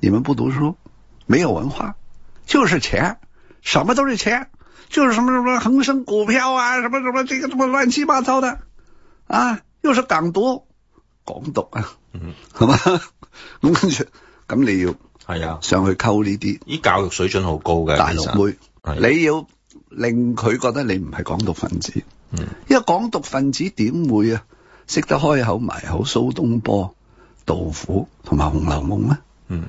你们不读书，没有文化，就是钱，什么都是钱，就是什么什么恒生股票啊，什么什么这个什么乱七八糟的啊，又是港独，港独啊，嗯，系嘛？咁跟住咁你要系啊，上去沟呢啲，呢教育水准好高嘅，大陆妹，你要令佢觉得你唔系港独分子，嗯，因为港独分子点会啊识得开口埋口苏东坡、杜甫同埋红楼梦咩？嗯。